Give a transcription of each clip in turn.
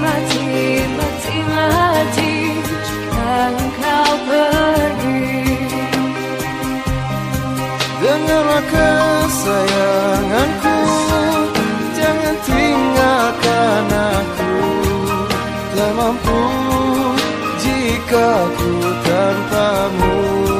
mati, mati, mati Jika engkau pergi. Dengarlah kesayanganku Jangan tinggalkan aku. Tak mampu jika ku tanpamu.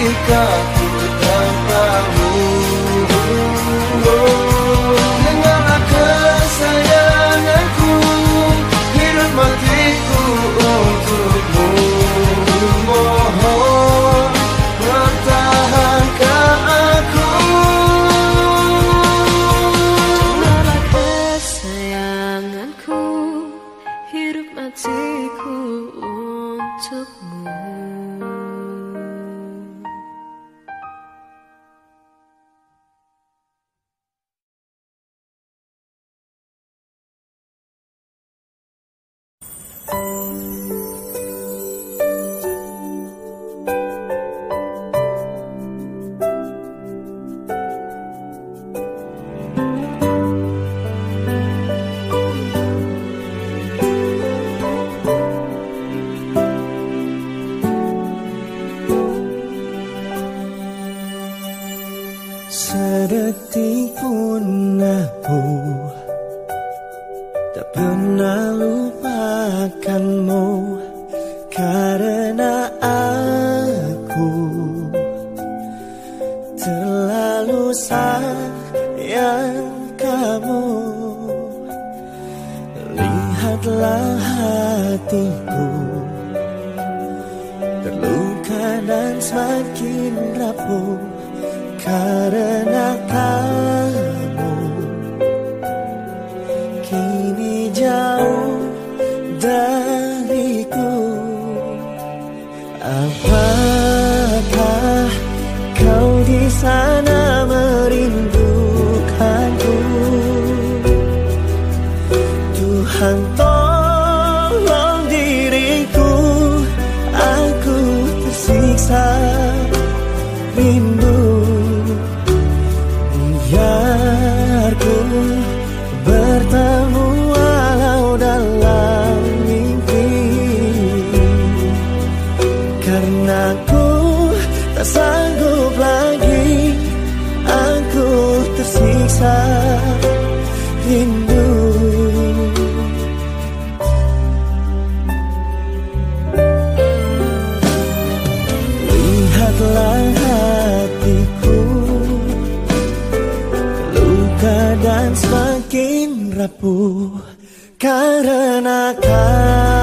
America hatiku. Terluka dan semakin rapuh Karena rapuh karena kau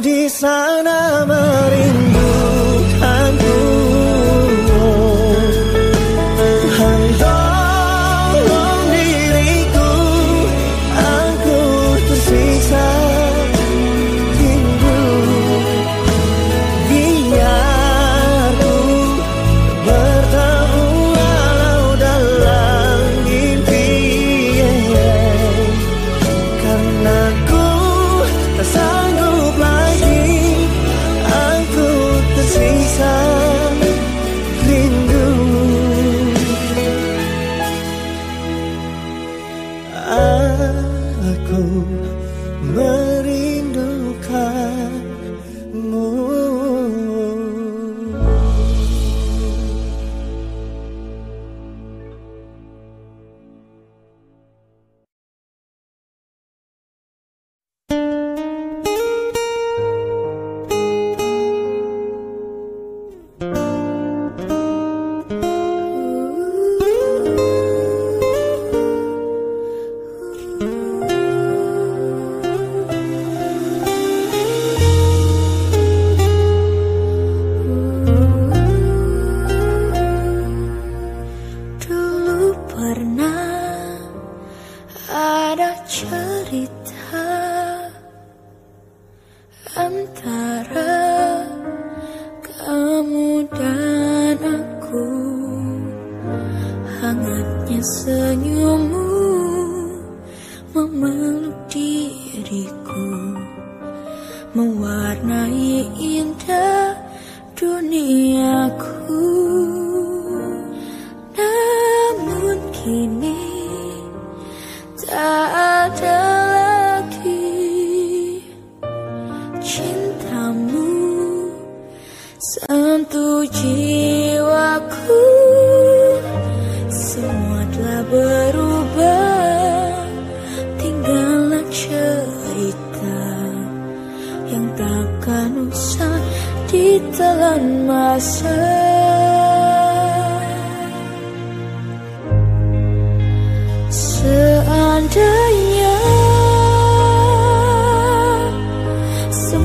di sana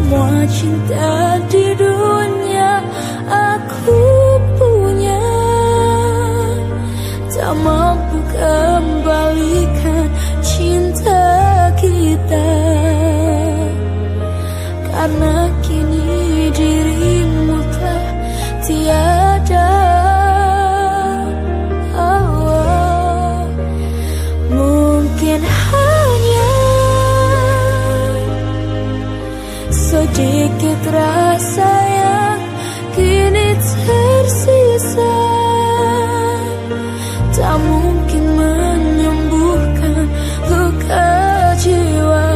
semua cinta di dunia aku punya. Tak mampu kembalikan cinta kita. Karena mungkin menyembuhkan luka jiwa.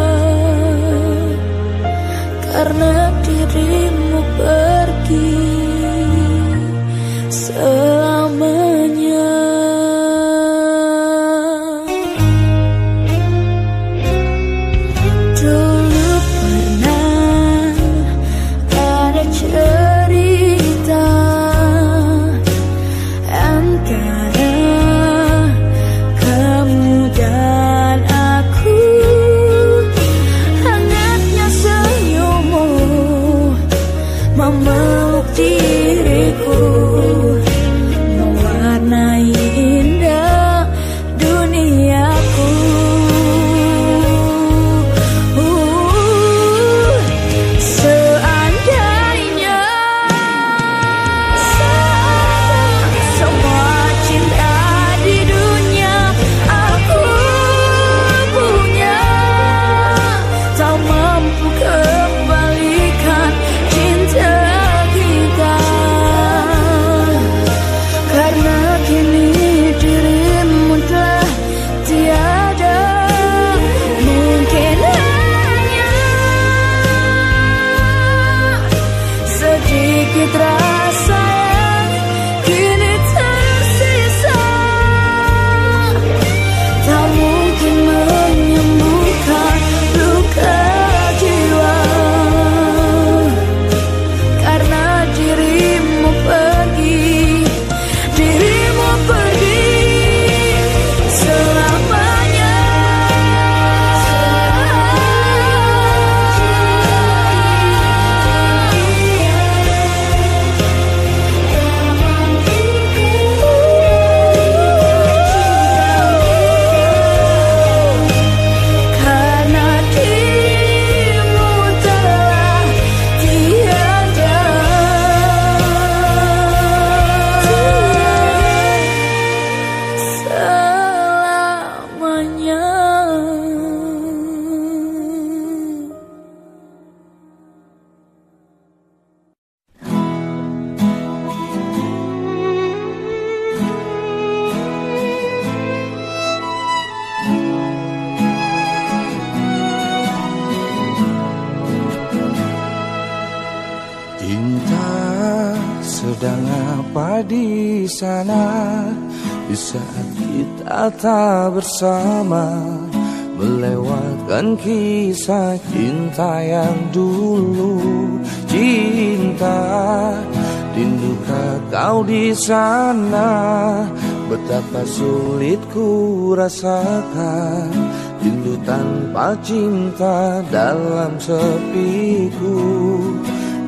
Karena dirimu pergi memeluk dia Sedang apa di sana? Di saat kita tak bersama Melewatkan kisah cinta yang dulu Cinta. Rindukah kau di sana? Betapa sulit ku rasakan Rindu tanpa cinta dalam sepiku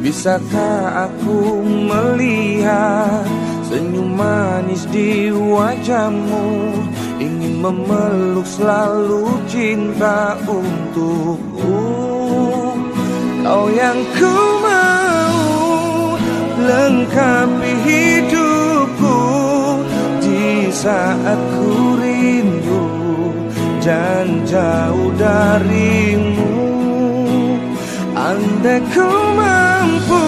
Bisakah aku melihat senyum manis di wajahmu? Ingin memeluk selalu cinta untukku. Kau yang ku mau lengkapi hidupku. Di saat ku rindu dan jauh darimu Andai ku mampu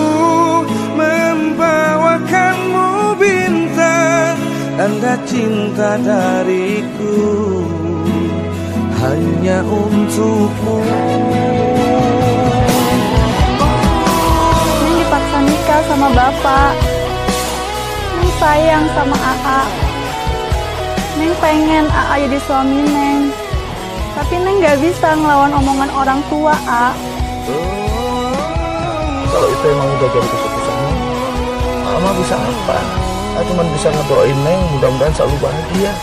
membawakanmu bintang Tanda cinta dariku hanya untukmu Neng dipaksa nikah sama bapak. Neng sayang sama AA. Neng pengen AA jadi suami Neng. Tapi Neng gak bisa ngelawan omongan orang tua, A. kalau itu emang udah jadi keputusannya mama bisa apa? Saya cuma bisa ngedoain neng mudah-mudahan selalu bahagia.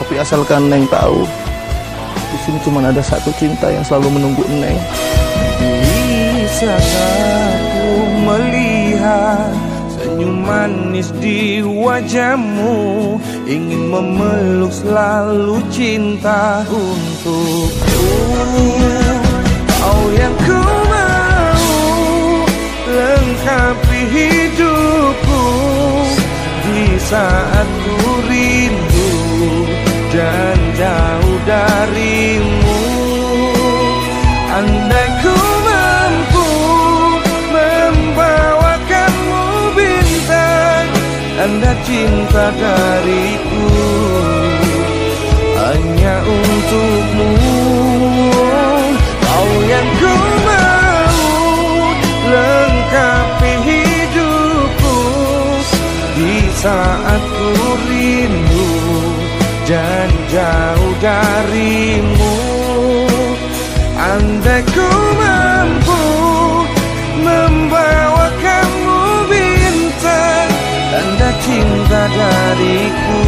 Tapi asalkan neng tahu di sini cuma ada satu cinta yang selalu menunggu neng. Bisakah aku melihat senyum manis di wajahmu Ingin memeluk selalu cinta untukku Kau yang ku lengkapi hidupku Di saat ku rindu dan jauh darimu. Andai ku mampu membawakanmu bintang Tanda cinta dariku Hanya untukmu saat ku rindu dan jauh darimu. Andai ku mampu membawakanmu bintang Tanda cinta dariku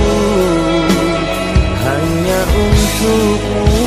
hanya untukmu